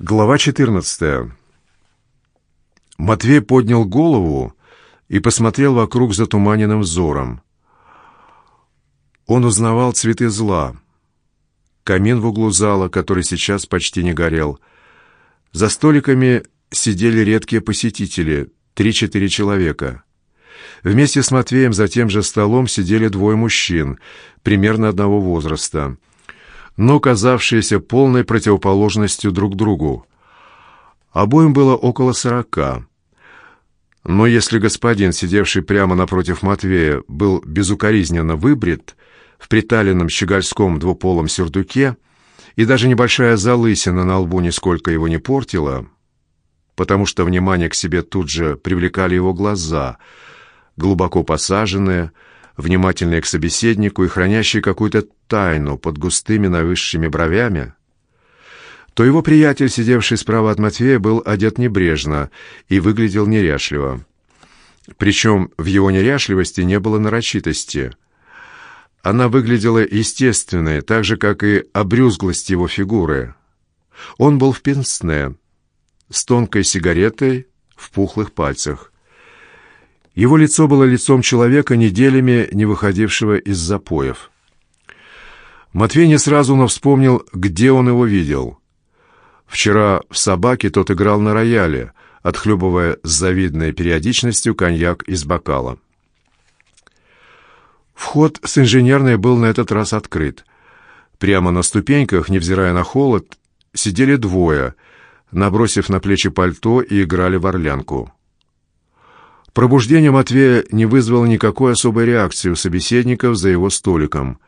Глава 14. Матвей поднял голову и посмотрел вокруг затуманенным взором. Он узнавал цветы зла. Камин в углу зала, который сейчас почти не горел. За столиками сидели редкие посетители, три-четыре человека. Вместе с Матвеем за тем же столом сидели двое мужчин, примерно одного возраста — но казавшиеся полной противоположностью друг другу. Обоим было около сорока. Но если господин, сидевший прямо напротив Матвея, был безукоризненно выбрит в приталенном щегольском двуполом сюртуке, и даже небольшая залысина на лбу нисколько его не портила, потому что внимание к себе тут же привлекали его глаза, глубоко посаженные, внимательные к собеседнику и хранящие какую-то тайну под густыми нависшими бровями, то его приятель, сидевший справа от Матвея, был одет небрежно и выглядел неряшливо. Причем в его неряшливости не было нарочитости. Она выглядела естественной, так же, как и обрюзглость его фигуры. Он был в пенсне, с тонкой сигаретой в пухлых пальцах. Его лицо было лицом человека, неделями не выходившего из запоев. Матвей не сразу, но вспомнил, где он его видел. Вчера в «Собаке» тот играл на рояле, отхлебывая с завидной периодичностью коньяк из бокала. Вход с инженерной был на этот раз открыт. Прямо на ступеньках, невзирая на холод, сидели двое, набросив на плечи пальто и играли в орлянку. Пробуждение Матвея не вызвало никакой особой реакции у собеседников за его столиком.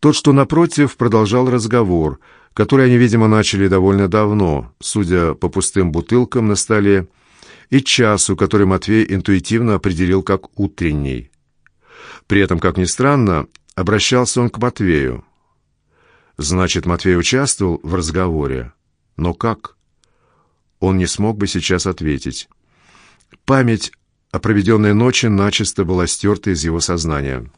Тот, что напротив, продолжал разговор, который они, видимо, начали довольно давно, судя по пустым бутылкам на столе, и часу, который Матвей интуитивно определил как утренний. При этом, как ни странно, обращался он к Матвею. Значит, Матвей участвовал в разговоре. Но как? Он не смог бы сейчас ответить. Память а проведенная ночи начисто была стерта из его сознания.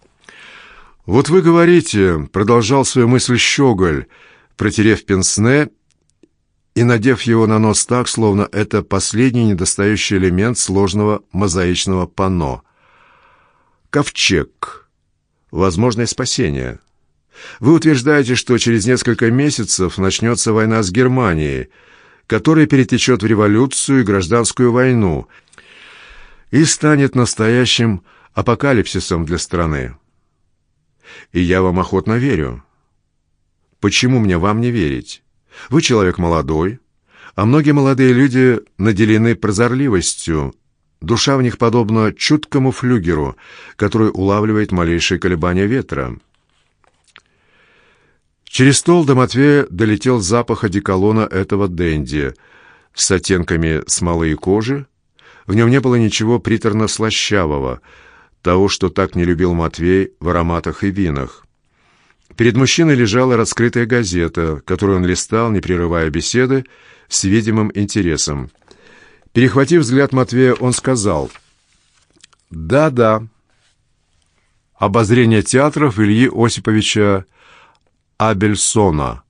«Вот вы говорите», — продолжал свою мысль Щеголь, протерев пенсне и надев его на нос так, словно это последний недостающий элемент сложного мозаичного панно. «Ковчег. Возможное спасение. Вы утверждаете, что через несколько месяцев начнется война с Германией, которая перетечет в революцию и гражданскую войну — и станет настоящим апокалипсисом для страны. И я вам охотно верю. Почему мне вам не верить? Вы человек молодой, а многие молодые люди наделены прозорливостью. Душа в них подобна чуткому флюгеру, который улавливает малейшие колебания ветра. Через стол до Матвея долетел запах одеколона этого денди с оттенками смолы и кожи, в нем не было ничего приторно-слащавого, того, что так не любил Матвей в ароматах и винах. Перед мужчиной лежала раскрытая газета, которую он листал, не прерывая беседы, с видимым интересом. Перехватив взгляд Матвея, он сказал «Да-да». Обозрение театров Ильи Осиповича Абельсона.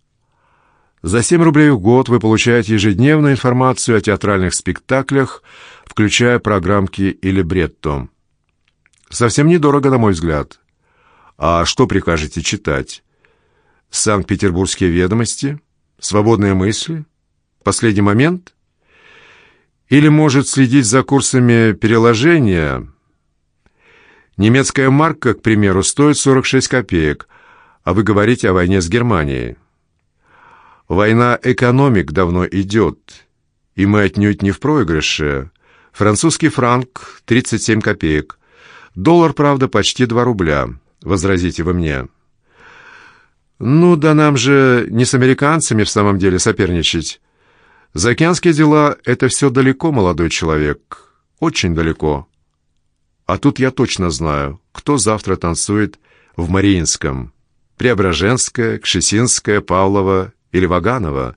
За 7 рублей в год вы получаете ежедневную информацию о театральных спектаклях, включая программки или бретто. Совсем недорого, на мой взгляд. А что прикажете читать? Санкт-Петербургские ведомости? Свободные мысли? Последний момент? Или, может, следить за курсами переложения? Немецкая марка, к примеру, стоит 46 копеек, а вы говорите о войне с Германией. Война экономик давно идет, и мы отнюдь не в проигрыше. Французский франк — 37 копеек. Доллар, правда, почти 2 рубля. Возразите вы мне. Ну да нам же не с американцами в самом деле соперничать. Заокеанские дела — это все далеко, молодой человек. Очень далеко. А тут я точно знаю, кто завтра танцует в Мариинском. Преображенская, Кшесинская, Павлова или Ваганова.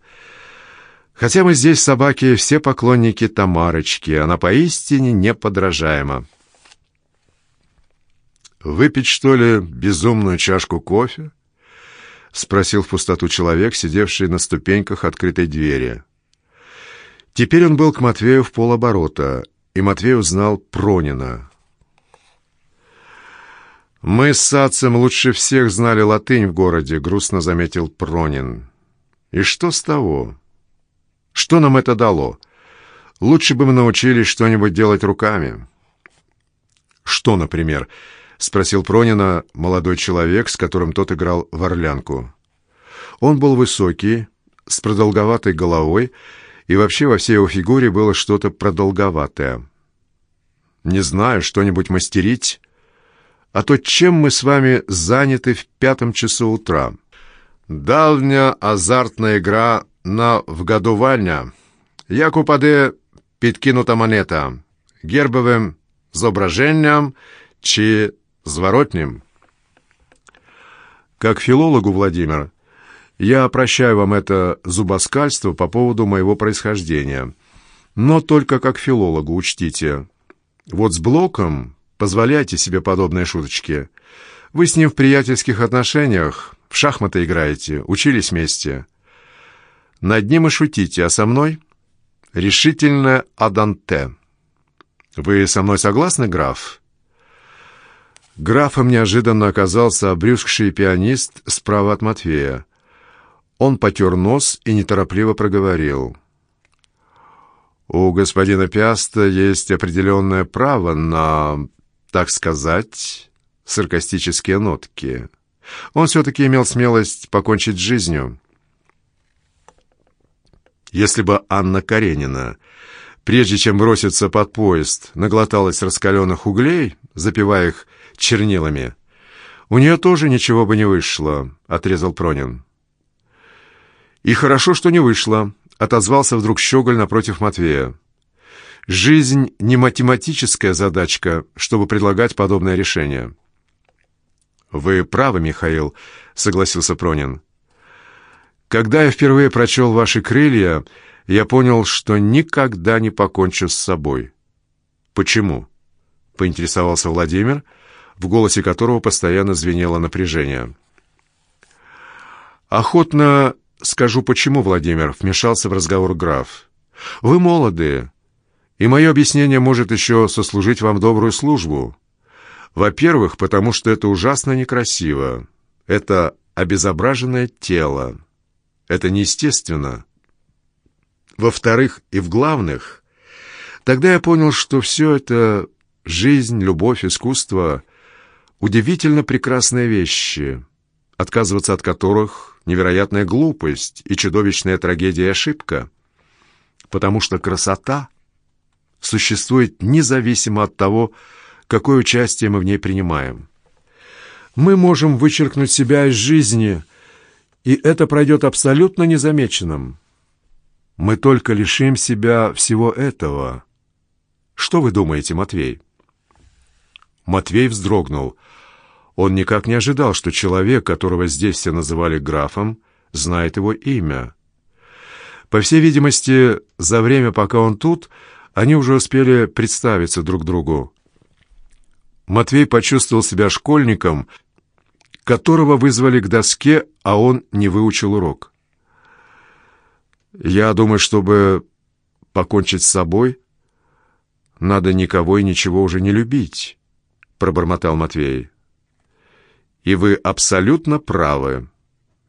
Хотя мы здесь, собаки, все поклонники Тамарочки, она поистине неподражаема. «Выпить, что ли, безумную чашку кофе?» — спросил в пустоту человек, сидевший на ступеньках открытой двери. Теперь он был к Матвею в полоборота, и Матвей узнал Пронина. «Мы с Сацем лучше всех знали латынь в городе», — грустно заметил Пронин. «И что с того? Что нам это дало? Лучше бы мы научились что-нибудь делать руками». «Что, например?» — спросил Пронина молодой человек, с которым тот играл в орлянку. Он был высокий, с продолговатой головой, и вообще во всей его фигуре было что-то продолговатое. «Не знаю, что-нибудь мастерить?» А то чем мы с вами заняты в пятом часу утра? Давня азартна игра на вгадувальня. Як упаде підкинута монета гербовим зображением чи зворотним. Как филологу, Владимир, я прощаю вам это зубоскальство по поводу моего происхождения. Но только как филологу, учтите. Вот с Блоком Позволяйте себе подобные шуточки. Вы с ним в приятельских отношениях, в шахматы играете, учились вместе. Над ним и шутите, а со мной — решительно аданте. Вы со мной согласны, граф?» Графом неожиданно оказался обрюзгший пианист справа от Матвея. Он потер нос и неторопливо проговорил. «У господина Пиаста есть определенное право на так сказать, саркастические нотки. Он все-таки имел смелость покончить с жизнью. Если бы Анна Каренина, прежде чем броситься под поезд, наглоталась раскаленных углей, запивая их чернилами, у нее тоже ничего бы не вышло, — отрезал Пронин. «И хорошо, что не вышло», — отозвался вдруг Щеголь напротив Матвея. Жизнь не математическая задачка, чтобы предлагать подобное решение. «Вы правы, Михаил», — согласился Пронин. «Когда я впервые прочел ваши крылья, я понял, что никогда не покончу с собой». «Почему?» — поинтересовался Владимир, в голосе которого постоянно звенело напряжение. «Охотно скажу, почему, Владимир», — вмешался в разговор граф. «Вы молодые, и мое объяснение может еще сослужить вам добрую службу. Во-первых, потому что это ужасно некрасиво. Это обезображенное тело. Это неестественно. Во-вторых, и в главных, тогда я понял, что все это жизнь, любовь, искусство — удивительно прекрасные вещи, отказываться от которых — невероятная глупость и чудовищная трагедия и ошибка. Потому что красота — существует независимо от того, какое участие мы в ней принимаем. Мы можем вычеркнуть себя из жизни, и это пройдет абсолютно незамеченным. Мы только лишим себя всего этого. Что вы думаете, Матвей? Матвей вздрогнул. Он никак не ожидал, что человек, которого здесь все называли графом, знает его имя. По всей видимости, за время, пока он тут, они уже успели представиться друг другу. Матвей почувствовал себя школьником, которого вызвали к доске, а он не выучил урок. «Я думаю, чтобы покончить с собой, надо никого и ничего уже не любить», — пробормотал Матвей. «И вы абсолютно правы».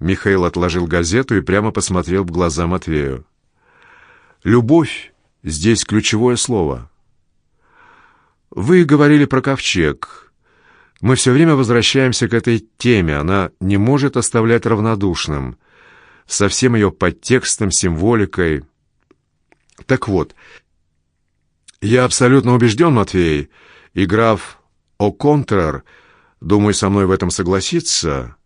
Михаил отложил газету и прямо посмотрел в глаза Матвею. «Любовь Здесь ключевое слово. Вы говорили про ковчег. Мы все время возвращаемся к этой теме. Она не может оставлять равнодушным. Со всем ее подтекстом, символикой. Так вот, я абсолютно убежден, Матвей, и граф О'Контрер, думаю, со мной в этом согласится,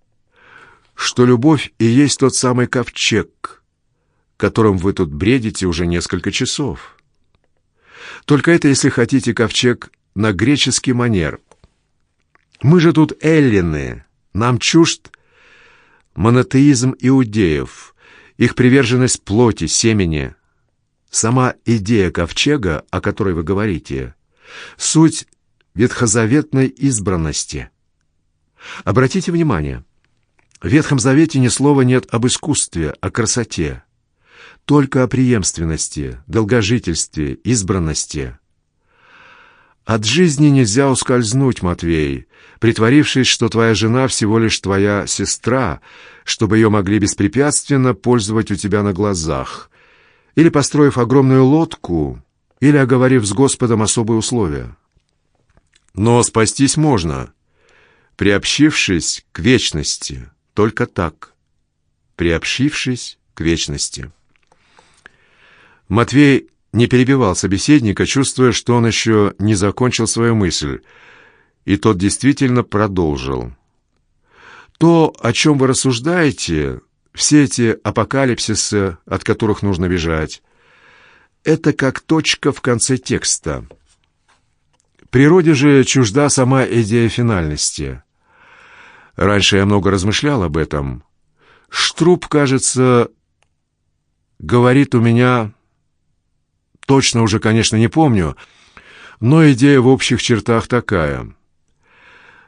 что любовь и есть тот самый ковчег — которым вы тут бредите уже несколько часов. Только это, если хотите, ковчег на греческий манер. Мы же тут эллины, нам чужд монотеизм иудеев, их приверженность плоти, семени. Сама идея ковчега, о которой вы говорите, суть ветхозаветной избранности. Обратите внимание, в Ветхом Завете ни слова нет об искусстве, о красоте. только о преемственности, долгожительстве, избранности. От жизни нельзя ускользнуть, Матвей, притворившись, что твоя жена всего лишь твоя сестра, чтобы ее могли беспрепятственно пользовать у тебя на глазах, или построив огромную лодку, или оговорив с Господом особые условия. Но спастись можно, приобщившись к вечности, только так, приобщившись к вечности. Матвей не перебивал собеседника, чувствуя, что он еще не закончил свою мысль, и тот действительно продолжил. «То, о чем вы рассуждаете, все эти апокалипсисы, от которых нужно бежать, это как точка в конце текста. Природе же чужда сама идея финальности. Раньше я много размышлял об этом. Штруб, кажется, говорит у меня Точно уже, конечно, не помню, но идея в общих чертах такая.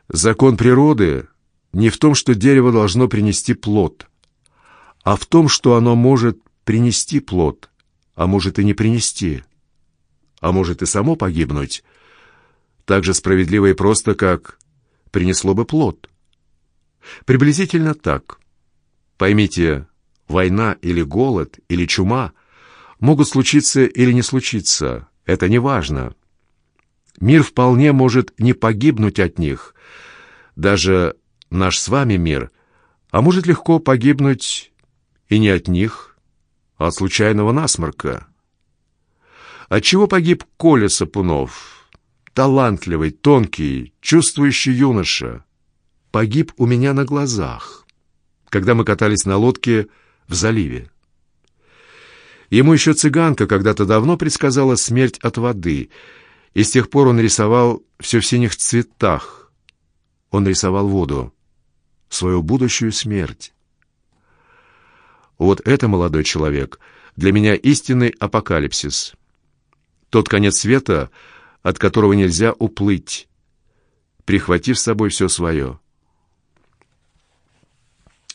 Закон природы не в том, что дерево должно принести плод, а в том, что оно может принести плод, а может и не принести, а может и само погибнуть, так же справедливо и просто, как принесло бы плод. Приблизительно так. Поймите, война или голод или чума — могут случиться или не случиться. Это не важно. Мир вполне может не погибнуть от них. Даже наш с вами мир, а может легко погибнуть и не от них, а от случайного насморка. От чего погиб Коля Сапунов? Талантливый, тонкий, чувствующий юноша. Погиб у меня на глазах, когда мы катались на лодке в заливе. Ему еще цыганка когда-то давно предсказала смерть от воды, и с тех пор он рисовал все в синих цветах. Он рисовал воду, свою будущую смерть. Вот это, молодой человек, для меня истинный апокалипсис. Тот конец света, от которого нельзя уплыть, прихватив с собой все свое.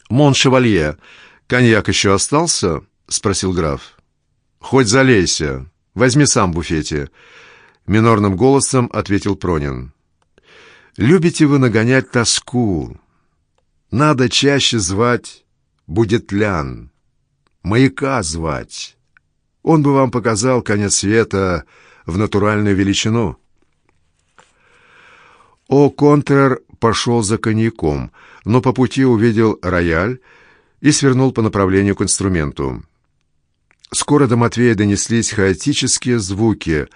«Мон Шевалье, коньяк еще остался?» — спросил граф. «Хоть залейся. Возьми сам в буфете», — минорным голосом ответил Пронин. «Любите вы нагонять тоску. Надо чаще звать будет лян, маяка звать. Он бы вам показал конец света в натуральную величину». О Контрер пошел за коньяком, но по пути увидел рояль и свернул по направлению к инструменту. Скоро до Матвея донеслись хаотические звуки,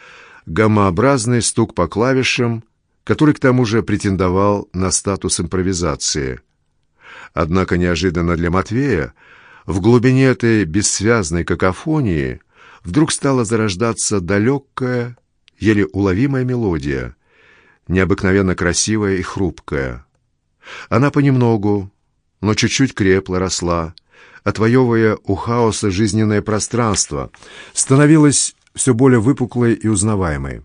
гаммообразный стук по клавишам, который к тому же претендовал на статус импровизации. Однако неожиданно для Матвея в глубине этой бессвязной какофонии вдруг стала зарождаться далекая, еле уловимая мелодия, необыкновенно красивая и хрупкая. Она понемногу, но чуть-чуть крепла, росла, отвоевывая у хаоса жизненное пространство, становилась все более выпуклой и узнаваемой.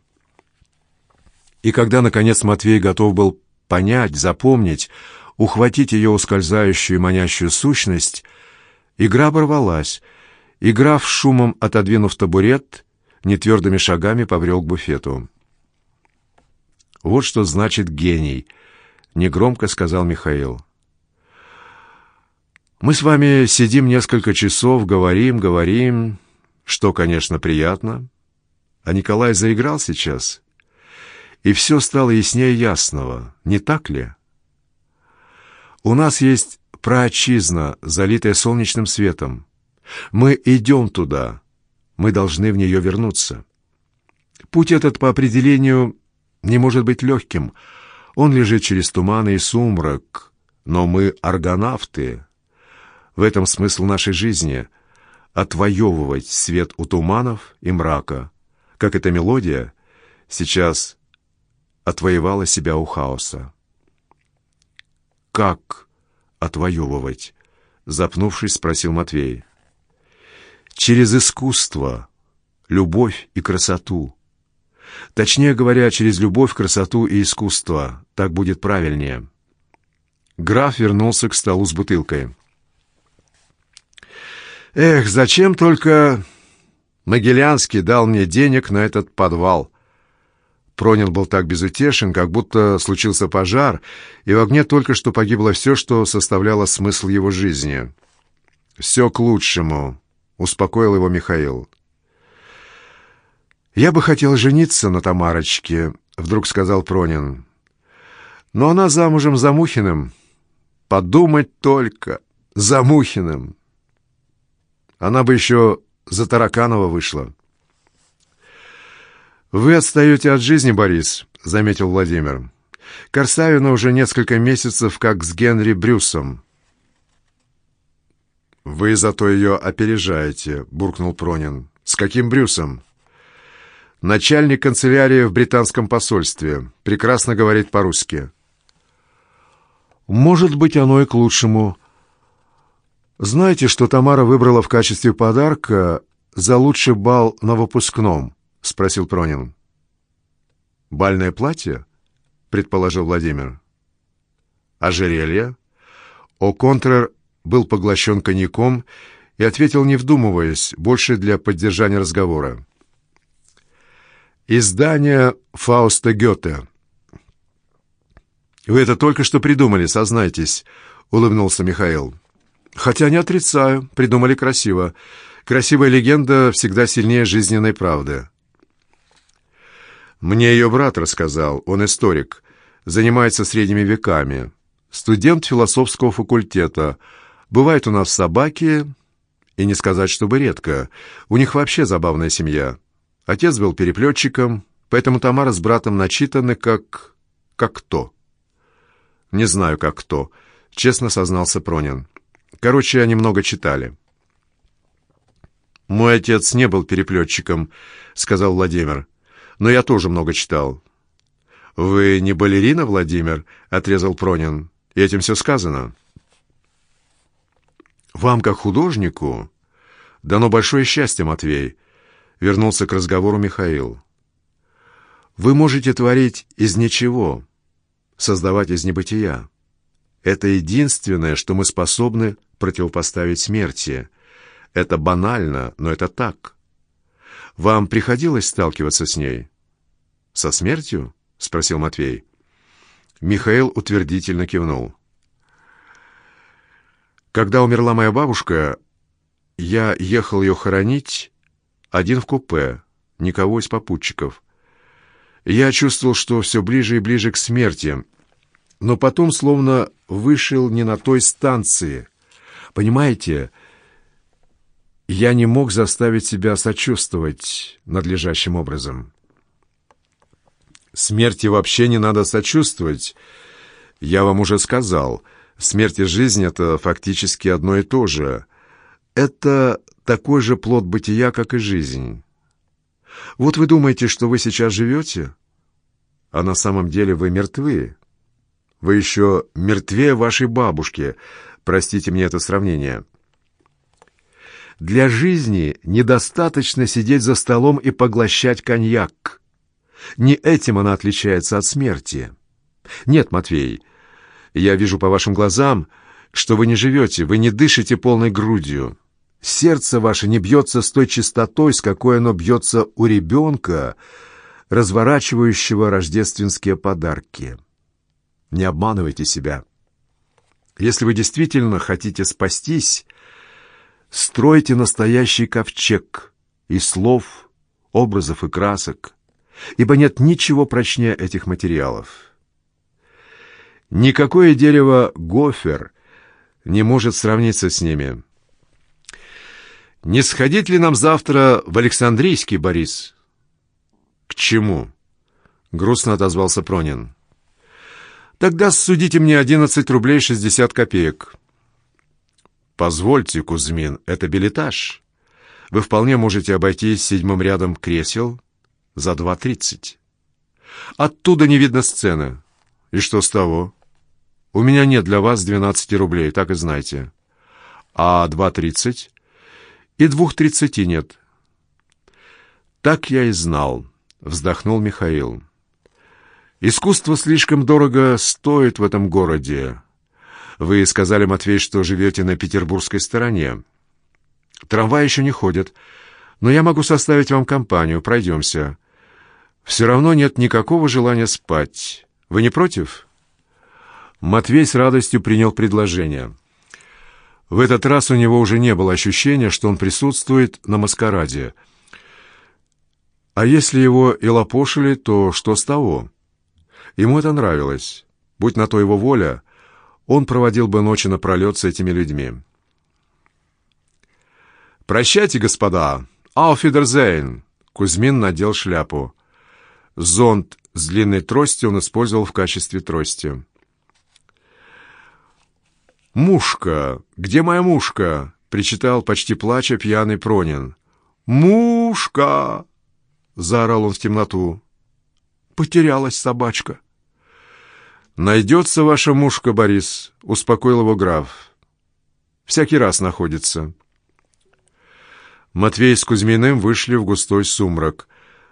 И когда, наконец, Матвей готов был понять, запомнить, ухватить ее ускользающую манящую сущность, игра оборвалась, и граф, шумом отодвинув табурет, нетвердыми шагами побрел к буфету. «Вот что значит гений», — негромко сказал Михаил. Мы с вами сидим несколько часов, говорим, говорим, что, конечно, приятно. А Николай заиграл сейчас, и все стало яснее ясного, не так ли? У нас есть праотчизна, залитая солнечным светом. Мы идем туда, мы должны в нее вернуться. Путь этот по определению не может быть легким. Он лежит через туманы и сумрак, но мы аргонавты, в этом смысл нашей жизни — отвоевывать свет у туманов и мрака, как эта мелодия сейчас отвоевала себя у хаоса. «Как отвоевывать?» — запнувшись, спросил Матвей. «Через искусство, любовь и красоту. Точнее говоря, через любовь, красоту и искусство. Так будет правильнее». Граф вернулся к столу с бутылкой. Эх, зачем только Могилянский дал мне денег на этот подвал? Пронин был так безутешен, как будто случился пожар, и в огне только что погибло все, что составляло смысл его жизни. «Все к лучшему», — успокоил его Михаил. «Я бы хотел жениться на Тамарочке», — вдруг сказал Пронин. «Но она замужем за Мухиным. Подумать только, за Мухиным. Она бы еще за Тараканова вышла». «Вы отстаете от жизни, Борис», — заметил Владимир. «Корсавина уже несколько месяцев как с Генри Брюсом». «Вы зато ее опережаете», — буркнул Пронин. «С каким Брюсом?» «Начальник канцелярии в британском посольстве. Прекрасно говорит по-русски». «Может быть, оно и к лучшему. Знаете, что Тамара выбрала в качестве подарка за лучший бал на выпускном?» — спросил Пронин. «Бальное платье?» — предположил Владимир. «Ожерелье?» О'Контрер был поглощен коньяком и ответил, не вдумываясь, больше для поддержания разговора. «Издание Фауста Гёте». «Вы это только что придумали, сознайтесь», — улыбнулся Михаил. «Хотя не отрицаю, придумали красиво. Красивая легенда всегда сильнее жизненной правды». Мне ее брат рассказал, он историк, занимается средними веками, студент философского факультета. Бывает у нас собаки, и не сказать, чтобы редко. У них вообще забавная семья. Отец был переплетчиком, поэтому Тамара с братом начитаны как... как кто. Не знаю, как кто, честно сознался Пронин. Короче, они много читали. «Мой отец не был переплетчиком», — сказал Владимир но я тоже много читал». «Вы не балерина, Владимир?» — отрезал Пронин. «И этим все сказано». «Вам, как художнику, дано большое счастье, Матвей», — вернулся к разговору Михаил. «Вы можете творить из ничего, создавать из небытия. Это единственное, что мы способны противопоставить смерти. Это банально, но это так. Вам приходилось сталкиваться с ней?» «Со смертью?» — спросил Матвей. Михаил утвердительно кивнул. «Когда умерла моя бабушка, я ехал ее хоронить один в купе, никого из попутчиков. Я чувствовал, что все ближе и ближе к смерти, но потом словно вышел не на той станции. Понимаете, я не мог заставить себя сочувствовать надлежащим образом». Смерти вообще не надо сочувствовать. Я вам уже сказал, смерть и жизнь — это фактически одно и то же. Это такой же плод бытия, как и жизнь. Вот вы думаете, что вы сейчас живете, а на самом деле вы мертвы. Вы еще мертвее вашей бабушки, простите мне это сравнение. Для жизни недостаточно сидеть за столом и поглощать коньяк. Не этим она отличается от смерти. Нет, Матвей, я вижу по вашим глазам, что вы не живете, вы не дышите полной грудью. Сердце ваше не бьется с той частотой, с какой оно бьется у ребенка, разворачивающего рождественские подарки. Не обманывайте себя. Если вы действительно хотите спастись, стройте настоящий ковчег из слов, образов и красок, ибо нет ничего прочнее этих материалов. Никакое дерево гофер не может сравниться с ними. Не сходить ли нам завтра в Александрийский, Борис? К чему? Грустно отозвался Пронин. Тогда судите мне одиннадцать рублей шестьдесят копеек. Позвольте, Кузьмин, это билетаж. Вы вполне можете обойтись седьмым рядом кресел за два тридцать. Оттуда не видно сцены. И что с того? У меня нет для вас двенадцати рублей, так и знайте. А два тридцать? И двух тридцати нет. Так я и знал, вздохнул Михаил. Искусство слишком дорого стоит в этом городе. Вы сказали, Матвей, что живете на петербургской стороне. Трамвай еще не ходит, но я могу составить вам компанию, пройдемся. Все равно нет никакого желания спать. Вы не против?» Матвей с радостью принял предложение. В этот раз у него уже не было ощущения, что он присутствует на маскараде. А если его и лопошили, то что с того? Ему это нравилось. Будь на то его воля, он проводил бы ночи напролет с этими людьми. «Прощайте, господа! Ауфидерзейн!» Кузьмин надел шляпу. Зонт с длинной тростью он использовал в качестве трости. «Мушка! Где моя мушка?» — причитал, почти плача, пьяный Пронин. «Мушка!» — заорал он в темноту. «Потерялась собачка». «Найдется ваша мушка, Борис», — успокоил его граф. «Всякий раз находится». Матвей с Кузьминым вышли в густой сумрак.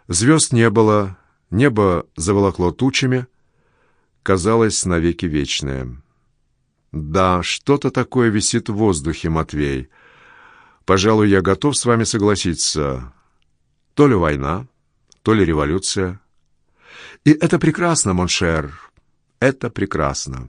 Звезд не было, небо заволокло тучами, казалось навеки вечное. «Да, что-то такое висит в воздухе, Матвей. Пожалуй, я готов с вами согласиться. То ли война, то ли революция. И это прекрасно, mon cher, это прекрасно».